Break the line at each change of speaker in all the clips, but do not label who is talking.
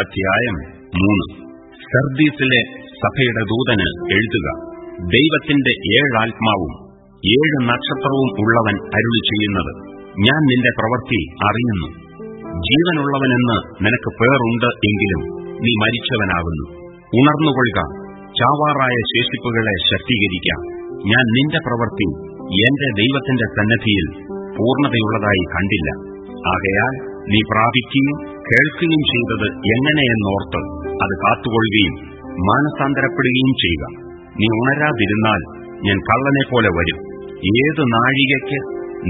അധ്യായം മൂന്ന്. സർദീസിലെ സഭയുടെ ദൂതന് എഴുതുക ദൈവത്തിന്റെ ഏഴാത്മാവും ഏഴ് നക്ഷത്രവും ഉള്ളവൻ അരുളി ചെയ്യുന്നത് ഞാൻ നിന്റെ പ്രവൃത്തി അറിയുന്നു. ജീവനുള്ളവനെന്ന് നിനക്ക് പേറുണ്ട് എങ്കിലും നീ മരിച്ചവനാകുന്നു. ഉണർന്നുകൊള്ളുക ചാവാറായ ശേഷിപ്പുകളെ ശക്തീകരിക്കാം. ഞാൻ നിന്റെ പ്രവൃത്തി എന്റെ ദൈവത്തിന്റെ സന്നദ്ധിയിൽ പൂർണതയുള്ളതായി കണ്ടില്ല. ആകയാൽ നീ പ്രാപിക്കുകയും കേൾക്കുകയും ചെയ്തത് എങ്ങനെയെന്നോർത്ത് അത് കാത്തുകൊള്ളുകയും മാനസാന്തരപ്പെടുകയും ചെയ്യുക. നീ ഉണരാതിരുന്നാൽ ഞാൻ കള്ളനെ പോലെ വരും. ഏത് നാഴികയ്ക്ക്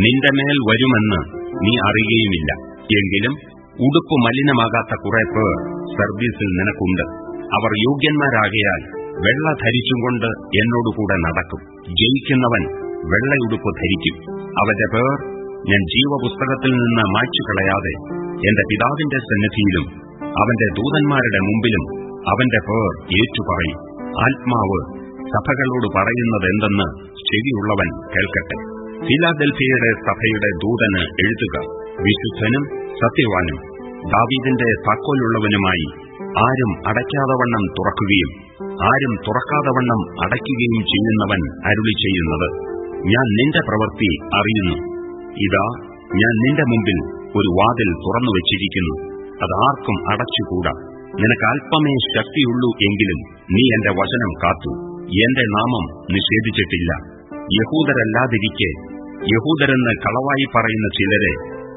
നിന്റെ മേൽ വരുമെന്ന് നീ അറിയുകയുമില്ല. എങ്കിലും ഉടുപ്പ് മലിനമാകാത്ത കുറെ പേർ സർവീസിൽ നിനക്കുണ്ട്. അവർ യോഗ്യന്മാരാകയാൽ വെള്ള ധരിച്ചുകൊണ്ട് എന്നോടുകൂടെ നടക്കും. ജയിക്കുന്നവൻ വെള്ളയുടുപ്പ് ധരിക്കും. അവന്റെ പേർ ഞാൻ ജീവപുസ്തകത്തിൽ നിന്ന് മായ്ച്ചു കളയാതെ എന്റെ പിതാവിന്റെ സന്നിധിയിലും അവന്റെ ദൂതന്മാരുടെ മുമ്പിലും അവന്റെ പേർ ഏറ്റുപറയും. ആത്മാവ് സഭകളോട് പറയുന്നതെന്തെന്ന് ശരിയുള്ളവൻ കേൾക്കട്ടെ. ഫിലാദൽഫിയയുടെ സഭയുടെ ദൂതന് എഴുതുക വിശുദ്ധനും സത്യവാനും ദാവീദിന്റെ താക്കോലുള്ളവനുമായി ആരും അടയ്ക്കാതവണ്ണം തുറക്കുകയും ആരും തുറക്കാതവണ്ണം അടയ്ക്കുകയും ചെയ്യുന്നവൻ അരുളി ചെയ്യുന്നത് ഞാൻ നിന്റെ പ്രവൃത്തി അറിയുന്നു. ഇതാ ഞാൻ നിന്റെ മുമ്പിൽ ഒരു വാതിൽ തുറന്നു വച്ചിരിക്കുന്നു. അതാർക്കും അടച്ചുകൂടാ. നിനക്ക് അല്പമേ ശക്തിയുള്ളൂ എങ്കിലും നീ എന്റെ വചനം കാത്തു. എന്റെ നാമം നിഷേധിച്ചിട്ടില്ല. യഹൂദരല്ലാതിരിക്കെ. യഹൂദരെന്ന് കളവായി പറയുന്ന ചിലരെ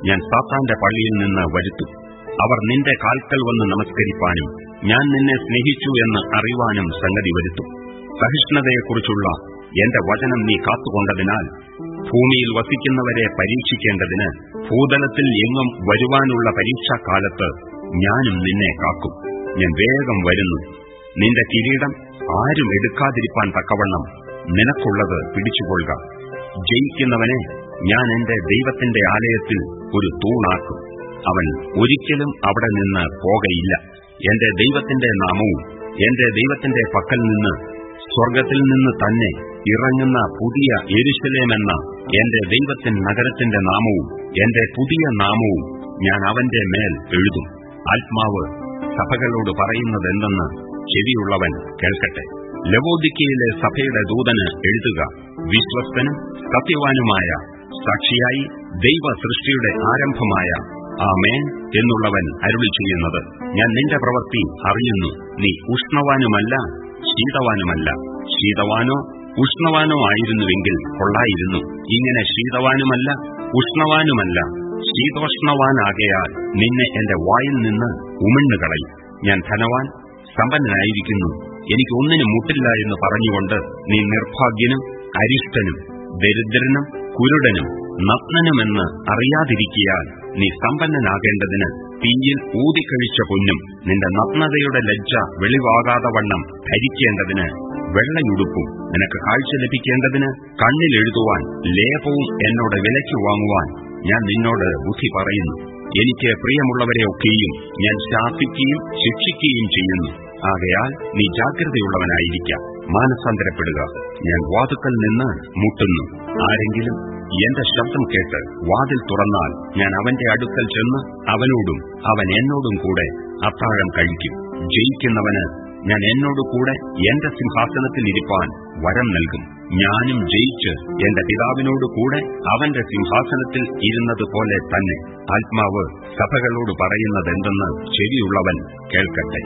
ഞാൻ സാത്താന്റെ പള്ളിയിൽ നിന്ന് വരുത്തും. അവർ നിന്റെ കാൽക്കൽ വന്ന് നമസ്കരിപ്പാനും ഞാൻ നിന്നെ സ്നേഹിച്ചു എന്ന് അറിവാനും സംഗതി വരുത്തും. സഹിഷ്ണുതയെക്കുറിച്ചുള്ള എന്റെ വചനം നീ കാത്തുകൊണ്ടതിനാൽ ഭൂമിയിൽ വസിക്കുന്നവരെ പരീക്ഷിക്കേണ്ടതിന് ഭൂതലത്തിൽ എങ്ങും വരുവാനുള്ള പരീക്ഷാകാലത്ത് ഞാനും നിന്നെ കാക്കും. ഞാൻ വേഗം വരുന്നു. നിന്റെ കിരീടം ആരും എടുക്കാതിരിക്കാൻ തക്കവണ്ണം നിനക്കുള്ളത് പിടിച്ചുകൊള്ളുക. ജയിക്കുന്നവനെ ഞാൻ എന്റെ ദൈവത്തിന്റെ ആലയത്തിൽ ഒരു തൂണാക്കും. അവൻ ഒരിക്കലും അവിടെ നിന്ന് പോകയില്ല. എന്റെ ദൈവത്തിന്റെ നാമവും എന്റെ ദൈവത്തിന്റെ പക്കൽ നിന്ന് സ്വർഗത്തിൽ നിന്ന് തന്നെ ഇറങ്ങുന്ന പുതിയ എരുശലേമെന്ന എന്റെ ദൈവത്തിൻ നഗരത്തിന്റെ നാമവും എന്റെ പുതിയ നാമവും ഞാൻ അവന്റെ മേൽ എഴുതും. ആത്മാവ് സഭകളോട് പറയുന്നതെന്തെന്ന് ചെവിയുള്ളവൻ കേൾക്കട്ടെ. ലവോദിക്കയിലെ സഭയുടെ ദൂതന് എഴുതുക. വിശ്വസ്തനും സത്യവാനുമായ സാക്ഷിയായി ദൈവ സൃഷ്ടിയുടെ ആരംഭമായ ആമേൻ എന്നുള്ളവൻ അരുളി ചെയ്യുന്നത്. ഞാൻ നിന്റെ പ്രവൃത്തി അറിയുന്നു. നീ ഉഷ്ണവാനുമല്ല ശീതവാനുമല്ല. ശീതവാനോ ഉഷ്ണവാനോ ആയിരുന്നുവെങ്കിൽ കൊള്ളായിരുന്നു. ഇങ്ങനെ ശീതവാനുമല്ല ഉഷ്ണവാനുമല്ല. ശീതോഷ്ണവാനാകയാൽ നിന്നെ എന്റെ വായിൽ നിന്ന് ഉമിണ്ണുകളയും. ഞാൻ ധനവാൻ സമ്പന്നനായിരിക്കുന്നു. എനിക്ക് ഒന്നിനും മുട്ടില്ല എന്ന് പറഞ്ഞുകൊണ്ട് നീ നിർഭാഗ്യനും അരിഷ്ടനും ദരിദ്രനും കുരുടനും നഗ്നനുമെന്ന് അറിയാതിരിക്കിയാൽ നീ സമ്പന്നനാകേണ്ടതിന് തീയിൽ ഊതിക്കഴിച്ച പൊന്നും നിന്റെ നഗ്നതയുടെ ലജ്ജ വെളിവാകാതെ വണ്ണം ധരിക്കേണ്ടതിന് വെള്ളയുടുപ്പും. നിനക്ക് കാഴ്ച ലഭിക്കേണ്ടതിന് കണ്ണിലെഴുതുവാൻ ലേപവും എന്നോട് വിലയ്ക്ക് വാങ്ങുവാൻ ഞാൻ നിന്നോട് ബുദ്ധി പറയുന്നു. എനിക്ക് പ്രിയമുള്ളവരെയൊക്കെയും ഞാൻ ശാസിക്കുകയും ശിക്ഷിക്കുകയും ചെയ്യുന്നു. ആകയാൽ നീ ജാഗ്രതയുള്ളവനായിരിക്കാം. മാനസാന്തരപ്പെടുക. ഞാൻ വാതുക്കൽ നിന്ന് മുട്ടുന്നു. ആരെങ്കിലും എന്റെ ശബ്ദം കേട്ട് വാതിൽ തുറന്നാൽ ഞാൻ അവന്റെ അടുക്കൽ ചെന്ന് അവനോടും അവൻ എന്നോടും കൂടെ അത്താഴം കഴിക്കും. ജയിക്കുന്നവന് ഞാൻ എന്നോട് കൂടെ എന്റെ സിംഹാസനത്തിൽ ഇരിപ്പാൻ വരം നൽകും. ഞാനും ജയിച്ച് എന്റെ പിതാവിനോട് കൂടെ അവന്റെ സിംഹാസനത്തിൽ ഇരുന്നതുപോലെ തന്നെ ആത്മാവ് സഭകളോട് പറയുന്നതെന്തെന്ന് ചെവിയുള്ളവൻ കേൾക്കട്ടെ.